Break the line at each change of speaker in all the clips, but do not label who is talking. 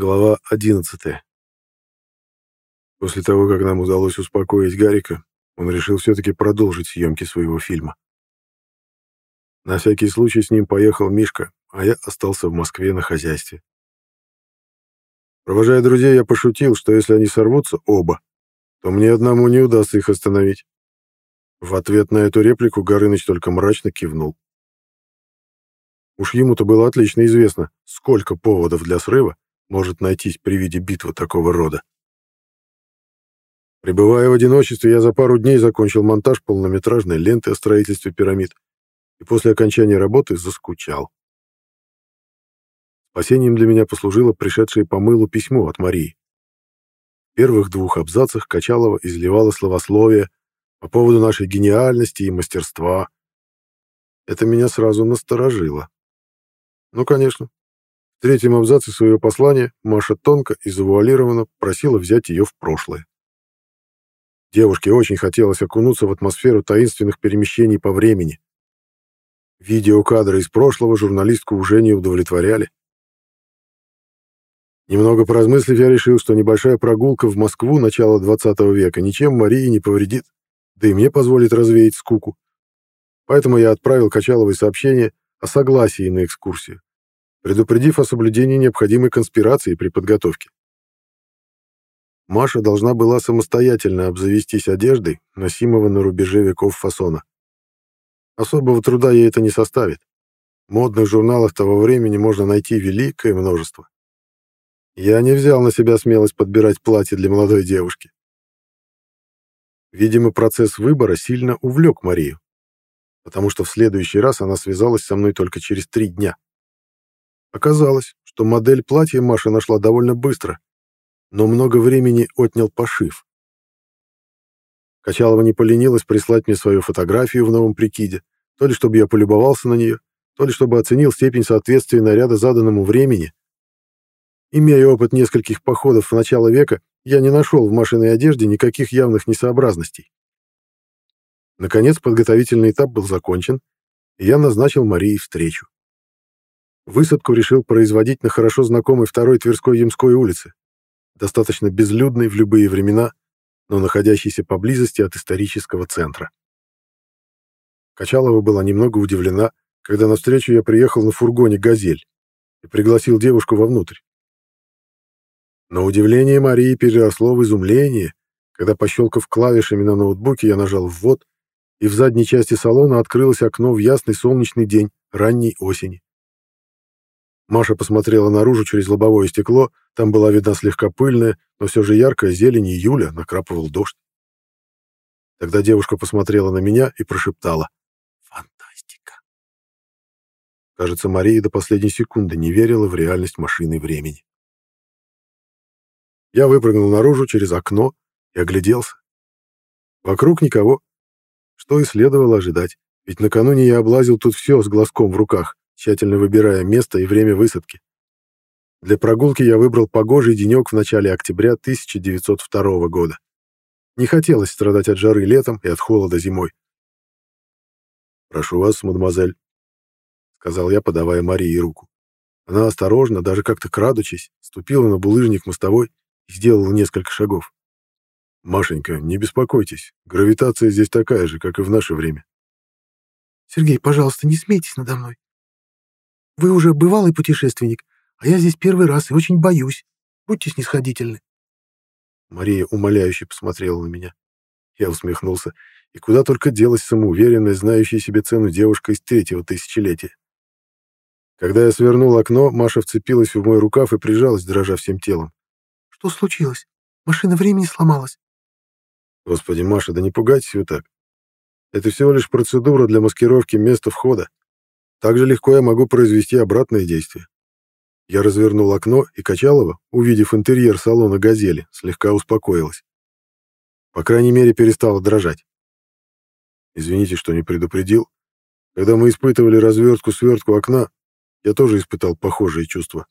Глава 11. После того, как нам удалось успокоить Гарика, он решил все-таки продолжить съемки своего фильма. На всякий случай с ним поехал Мишка, а я остался в Москве на хозяйстве. Провожая друзей, я пошутил, что если они сорвутся оба, то мне одному не удастся их остановить. В ответ на эту реплику Горыныч только мрачно кивнул. Уж ему-то было отлично известно, сколько поводов для срыва может найтись при виде битвы такого рода. Пребывая в одиночестве, я за пару дней закончил монтаж полнометражной ленты о строительстве пирамид и после окончания работы заскучал. Спасением для меня послужило пришедшее по мылу письмо от Марии. В первых двух абзацах Качалова изливала словословие по поводу нашей гениальности и мастерства. Это меня сразу насторожило. Ну, конечно, в третьем абзаце своего послания Маша тонко и завуалированно просила взять ее в прошлое. Девушке очень хотелось окунуться в атмосферу таинственных перемещений по времени. Видеокадры из прошлого журналистку уже не удовлетворяли. Немного поразмыслив, я решил, что небольшая прогулка в Москву начала 20 века ничем Марии не повредит, да и мне позволит развеять скуку. Поэтому я отправил Качаловой сообщение о согласии на экскурсию предупредив о соблюдении необходимой конспирации при подготовке. Маша должна была самостоятельно обзавестись одеждой, носимого на рубеже веков фасона. Особого труда ей это не составит. Модных журналах того времени можно найти великое множество. Я не взял на себя смелость подбирать платье для молодой девушки. Видимо, процесс выбора сильно увлек Марию, потому что в следующий раз она связалась со мной только через три дня. Оказалось, что модель платья Маша нашла довольно быстро, но много времени отнял пошив. Качалова не поленилась прислать мне свою фотографию в новом прикиде, то ли чтобы я полюбовался на нее, то ли чтобы оценил степень соответствия наряда заданному времени. Имея опыт нескольких походов в начало века, я не нашел в Машиной одежде никаких явных несообразностей. Наконец, подготовительный этап был закончен, и я назначил Марии встречу. Высадку решил производить на хорошо знакомой второй Тверской Ямской улице, достаточно безлюдной в любые времена, но находящейся поблизости от исторического центра. Качалова была немного удивлена, когда навстречу я приехал на фургоне «Газель» и пригласил девушку вовнутрь. Но удивление Марии переросло в изумление, когда, пощелкав клавишами на ноутбуке, я нажал «ввод», и в задней части салона открылось окно в ясный солнечный день ранней осени. Маша посмотрела наружу через лобовое стекло, там была видна слегка пыльная, но все же яркая зелень июля, накрапывал дождь. Тогда девушка посмотрела на меня и прошептала «Фантастика». Кажется, Мария до последней секунды не верила в реальность машины времени. Я выпрыгнул наружу через окно и огляделся. Вокруг никого. Что и следовало ожидать, ведь накануне я облазил тут все с глазком в руках тщательно выбирая место и время высадки. Для прогулки я выбрал погожий денек в начале октября 1902 года. Не хотелось страдать от жары летом и от холода зимой. «Прошу вас, мадемуазель», — сказал я, подавая Марии руку. Она осторожно, даже как-то крадучись, ступила на булыжник мостовой и сделала несколько шагов. «Машенька, не беспокойтесь, гравитация здесь такая же, как и в наше время».
«Сергей, пожалуйста, не смейтесь надо мной. Вы уже бывалый путешественник, а я здесь первый раз и очень боюсь. Будьте снисходительны.
Мария умоляюще посмотрела на меня. Я усмехнулся, и куда только делась самоуверенная, знающая себе цену девушка из третьего тысячелетия. Когда я свернул окно, Маша вцепилась в мой рукав и прижалась, дрожа всем телом.
«Что случилось? Машина времени сломалась».
«Господи, Маша, да не пугайтесь вы так. Это всего лишь процедура для маскировки места входа. Так же легко я могу произвести обратное действие. Я развернул окно, и Качалова, увидев интерьер салона «Газели», слегка успокоилась. По крайней мере, перестала дрожать. Извините, что не предупредил. Когда мы испытывали развертку-свертку окна, я тоже испытал похожие чувства.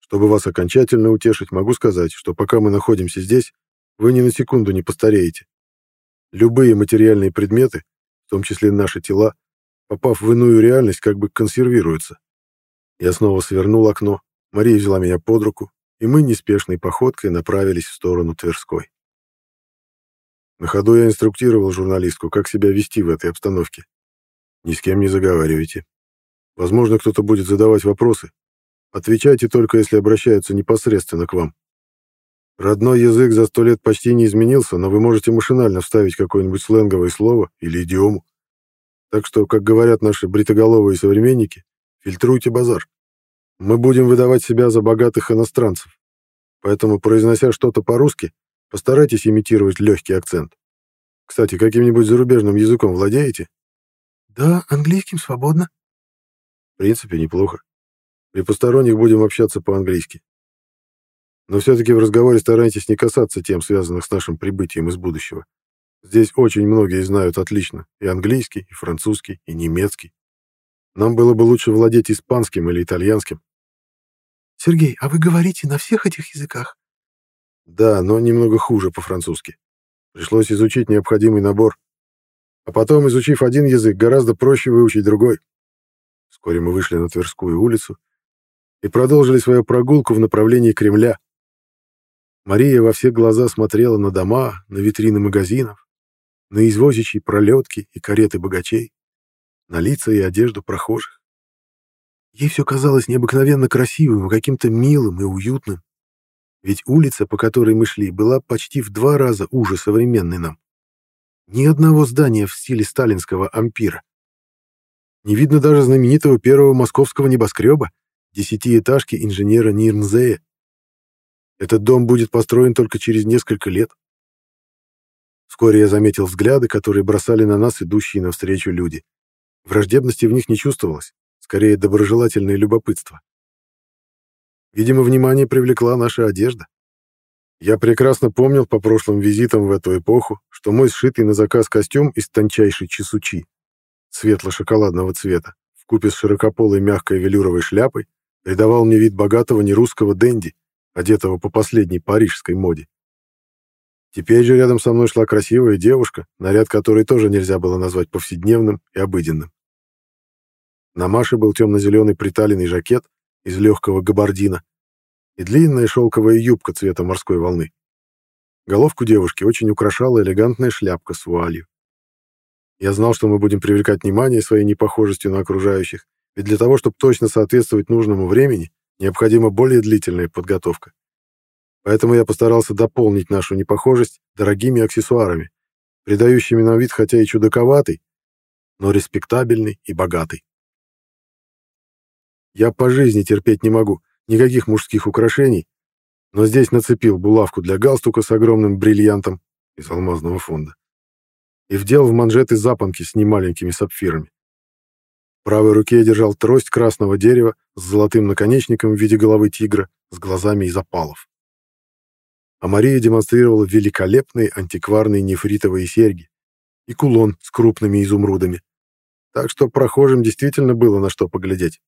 Чтобы вас окончательно утешить, могу сказать, что пока мы находимся здесь, вы ни на секунду не постареете. Любые материальные предметы, в том числе наши тела, попав в иную реальность, как бы консервируется. Я снова свернул окно, Мария взяла меня под руку, и мы неспешной походкой направились в сторону Тверской. На ходу я инструктировал журналистку, как себя вести в этой обстановке. Ни с кем не заговаривайте. Возможно, кто-то будет задавать вопросы. Отвечайте только, если обращаются непосредственно к вам. Родной язык за сто лет почти не изменился, но вы можете машинально вставить какое-нибудь сленговое слово или идиому. Так что, как говорят наши бритоголовые современники, фильтруйте базар. Мы будем выдавать себя за богатых иностранцев. Поэтому, произнося что-то по-русски, постарайтесь имитировать легкий акцент. Кстати, каким-нибудь зарубежным языком владеете?
Да, английским свободно.
В принципе, неплохо. При посторонних будем общаться по-английски. Но все-таки в разговоре старайтесь не касаться тем, связанных с нашим прибытием из будущего. Здесь очень многие знают отлично и английский, и французский, и немецкий. Нам было бы лучше владеть испанским или итальянским.
Сергей, а вы говорите на всех этих языках?
Да, но немного хуже по-французски. Пришлось изучить необходимый набор. А потом, изучив один язык, гораздо проще выучить другой. Вскоре мы вышли на Тверскую улицу и продолжили свою прогулку в направлении Кремля. Мария во все глаза смотрела на дома, на витрины магазинов, на извозичьи пролетки и кареты богачей, на лица и одежду прохожих. Ей все казалось необыкновенно красивым, каким-то милым и уютным. Ведь улица, по которой мы шли, была почти в два раза уже современной нам. Ни одного здания в стиле сталинского ампира. Не видно даже знаменитого первого московского небоскреба, десятиэтажки инженера Нирнзея, этот дом будет построен только через несколько лет. Вскоре я заметил взгляды, которые бросали на нас идущие навстречу люди. Враждебности в них не чувствовалось, скорее доброжелательное любопытство. Видимо, внимание привлекла наша одежда. Я прекрасно помнил по прошлым визитам в эту эпоху, что мой сшитый на заказ костюм из тончайшей чесучи, светло-шоколадного цвета, вкупе с широкополой мягкой велюровой шляпой, придавал мне вид богатого нерусского денди, одетого по последней парижской моде. Теперь же рядом со мной шла красивая девушка, наряд которой тоже нельзя было назвать повседневным и обыденным. На Маше был темно-зеленый приталенный жакет из легкого габардина и длинная шелковая юбка цвета морской волны. Головку девушки очень украшала элегантная шляпка с вуалью. Я знал, что мы будем привлекать внимание своей непохожестью на окружающих, ведь для того, чтобы точно соответствовать нужному времени, необходима более длительная подготовка. Поэтому я постарался дополнить нашу непохожесть дорогими аксессуарами, придающими нам вид хотя и чудаковатый, но респектабельный и богатый. Я по жизни терпеть не могу никаких мужских украшений, но здесь нацепил булавку для галстука с огромным бриллиантом из алмазного фонда и вдел в манжеты запонки с немаленькими сапфирами. В правой руке я держал трость красного дерева с золотым наконечником в виде головы тигра с глазами из опалов. А Мария демонстрировала великолепные антикварные нефритовые серьги и кулон с крупными изумрудами. Так что прохожим действительно было на что поглядеть.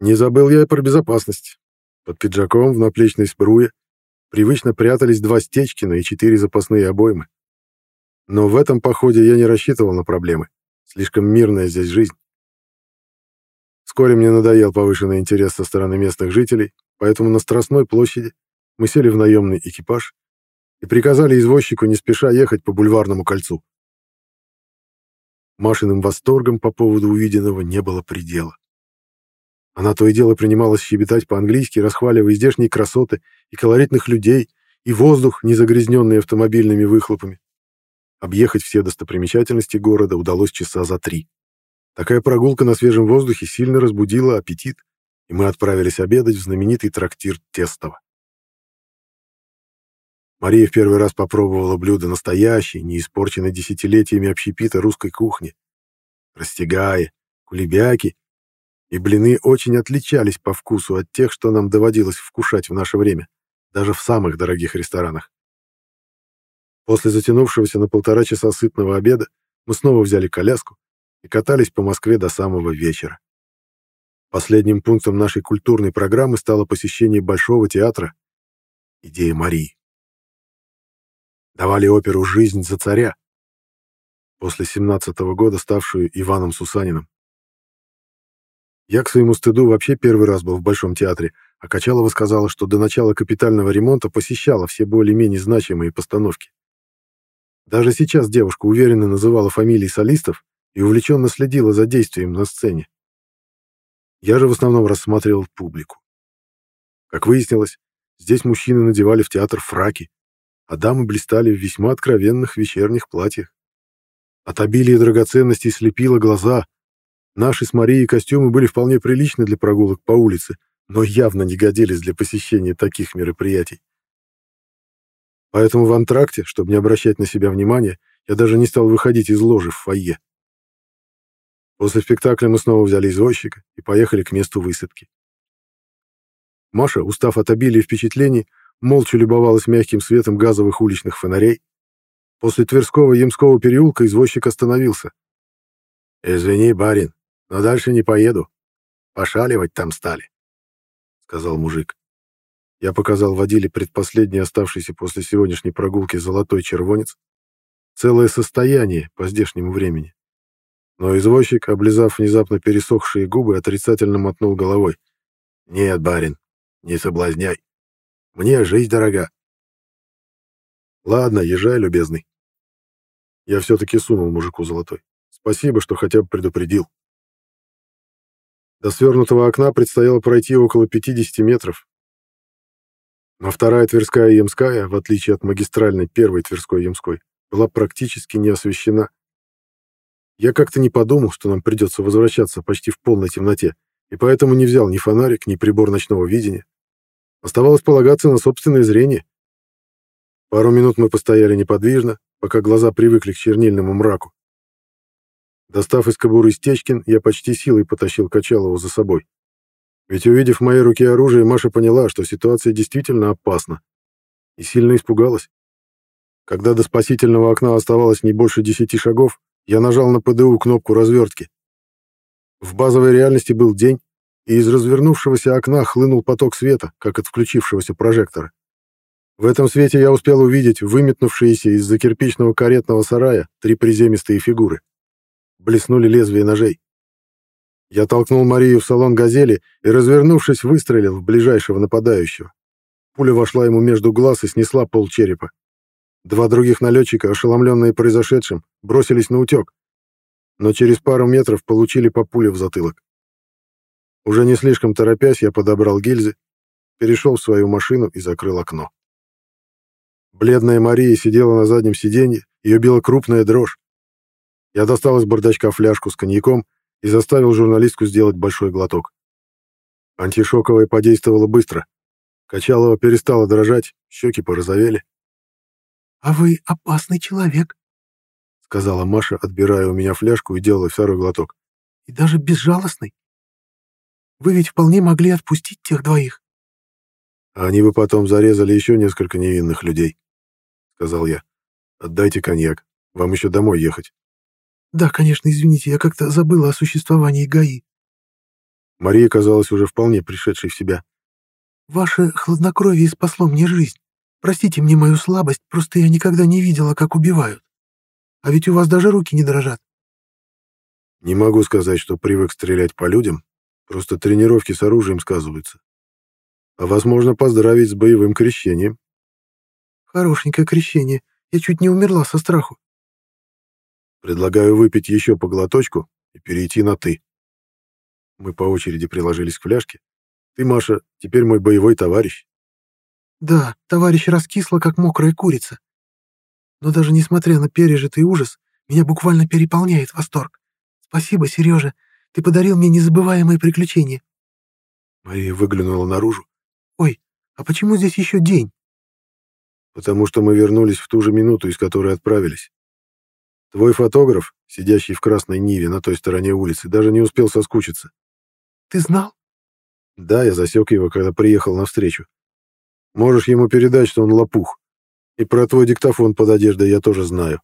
Не забыл я и про безопасность. Под пиджаком в наплечной спруе привычно прятались два стечкина и четыре запасные обоймы. Но в этом походе я не рассчитывал на проблемы. Слишком мирная здесь жизнь. Вскоре мне надоел повышенный интерес со стороны местных жителей, поэтому на Страстной площади мы сели в наемный экипаж и приказали извозчику не спеша ехать по бульварному кольцу. Машиным восторгом по поводу увиденного не было предела. Она то и дело принималась щебетать по-английски, расхваливая здешние красоты и колоритных людей, и воздух, не загрязненный автомобильными выхлопами. Объехать все достопримечательности города удалось часа за три. Такая прогулка на свежем воздухе сильно разбудила аппетит, и мы отправились обедать в знаменитый трактир Тестово. Мария в первый раз попробовала блюдо настоящей, не испорченной десятилетиями общепита русской кухни. Растягая, кулебяки и блины очень отличались по вкусу от тех, что нам доводилось вкушать в наше время, даже в самых дорогих ресторанах. После затянувшегося на полтора часа сытного обеда мы снова взяли коляску и катались по Москве до самого вечера. Последним пунктом нашей культурной программы стало посещение Большого театра «Идея Марии». Давали оперу «Жизнь за царя», после 17 -го года ставшую Иваном Сусаниным. Я к своему стыду вообще первый раз был в Большом театре, а Качалова сказала, что до начала капитального ремонта посещала все более-менее значимые постановки. Даже сейчас девушка уверенно называла фамилии солистов и увлеченно следила за действием на сцене. Я же в основном рассматривал публику. Как выяснилось, здесь мужчины надевали в театр фраки, а дамы блистали в весьма откровенных вечерних платьях. От обилия драгоценностей слепило глаза. Наши с Марией костюмы были вполне приличны для прогулок по улице, но явно не годились для посещения таких мероприятий. Поэтому в антракте, чтобы не обращать на себя внимания, я даже не стал выходить из ложи в фойе. После спектакля мы снова взяли извозчика и поехали к месту высадки. Маша, устав от обилия впечатлений, молча любовалась мягким светом газовых уличных фонарей. После Тверского Ямского переулка извозчик остановился. «Извини, барин, но дальше не поеду. Пошаливать там стали», — сказал мужик. Я показал водиле предпоследний оставшийся после сегодняшней прогулки золотой червонец. Целое состояние по здешнему времени. Но извозчик, облизав внезапно пересохшие губы, отрицательно мотнул головой. «Нет, барин, не соблазняй. Мне жизнь дорога». «Ладно, езжай, любезный». Я все-таки сунул мужику золотой. Спасибо, что хотя бы предупредил. До свернутого окна предстояло пройти около 50 метров. Но вторая Тверская Ямская, в отличие от магистральной первой Тверской Ямской, была практически не освещена. Я как-то не подумал, что нам придется возвращаться почти в полной темноте, и поэтому не взял ни фонарик, ни прибор ночного видения. Оставалось полагаться на собственное зрение. Пару минут мы постояли неподвижно, пока глаза привыкли к чернильному мраку. Достав из кобуры Стечкин, я почти силой потащил Качалову за собой. Ведь увидев в моей руке оружие, Маша поняла, что ситуация действительно опасна. И сильно испугалась. Когда до спасительного окна оставалось не больше десяти шагов, я нажал на ПДУ кнопку развертки. В базовой реальности был день, и из развернувшегося окна хлынул поток света, как от включившегося прожектора. В этом свете я успел увидеть выметнувшиеся из-за кирпичного каретного сарая три приземистые фигуры. Блеснули лезвия ножей. Я толкнул Марию в салон «Газели» и, развернувшись, выстрелил в ближайшего нападающего. Пуля вошла ему между глаз и снесла пол черепа. Два других налетчика, ошеломленные произошедшим, бросились на утек, но через пару метров получили по пуле в затылок. Уже не слишком торопясь, я подобрал гильзы, перешел в свою машину и закрыл окно. Бледная Мария сидела на заднем сиденье, ее била крупная дрожь. Я достал из бардачка фляжку с коньяком и заставил журналистку сделать большой глоток. Антишоковое подействовало быстро. Качалова перестала дрожать, щеки порозовели.
«А вы опасный человек», —
сказала Маша, отбирая у меня фляжку и делая второй глоток.
«И даже безжалостный. Вы ведь вполне могли отпустить тех двоих».
«Они бы потом зарезали еще несколько невинных людей», — сказал я. «Отдайте коньяк. Вам еще домой ехать».
«Да, конечно, извините, я как-то забыла о существовании ГАИ».
Мария казалась уже вполне пришедшей в себя.
«Ваше хладнокровие спасло мне жизнь. Простите мне мою слабость, просто я никогда не видела, как убивают. А ведь у вас даже руки не дрожат.
Не могу сказать, что привык стрелять по людям, просто тренировки с оружием сказываются. А возможно, поздравить с боевым крещением.
Хорошенькое крещение. Я чуть не умерла со страху.
Предлагаю выпить еще по глоточку и перейти на «ты». Мы по очереди приложились к фляжке. Ты, Маша, теперь мой боевой товарищ.
Да, товарищ раскисла, как мокрая курица. Но даже несмотря на пережитый ужас, меня буквально переполняет восторг. Спасибо, Сережа, ты подарил мне незабываемые приключения.
Мария выглянула наружу.
Ой, а почему здесь еще день?
Потому что мы вернулись в ту же минуту, из которой отправились. Твой фотограф, сидящий в красной Ниве на той стороне улицы, даже не успел соскучиться.
Ты знал?
Да, я засек его, когда приехал навстречу. Можешь ему передать, что он лопух. И про твой диктофон под одеждой я тоже знаю.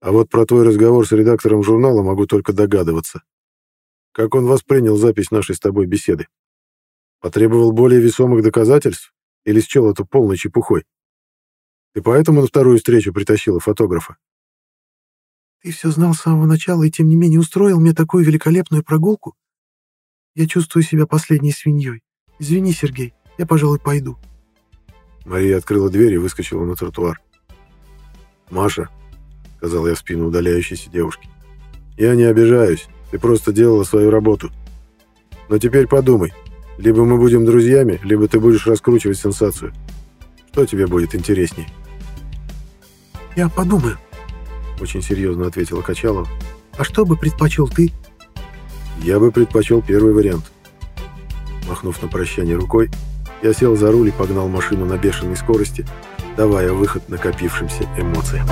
А вот про твой разговор с редактором журнала могу только догадываться. Как он воспринял запись нашей с тобой беседы? Потребовал более весомых доказательств или счел это полной чепухой? Ты поэтому на вторую встречу притащила фотографа?
Ты все знал с самого начала и тем не менее устроил мне такую великолепную прогулку? Я чувствую себя последней свиньей. Извини, Сергей, я, пожалуй, пойду».
Мария открыла дверь и выскочила на тротуар. «Маша», — сказал я в спину удаляющейся девушки, — «я не обижаюсь, ты просто делала свою работу. Но теперь подумай, либо мы будем друзьями, либо ты будешь раскручивать сенсацию. Что тебе будет интересней?»
«Я подумаю», —
очень серьезно ответила Качалова.
«А что бы предпочел ты?»
«Я бы предпочел первый вариант». Махнув на прощание рукой, я сел за руль и погнал машину на бешеной скорости, давая выход накопившимся эмоциям.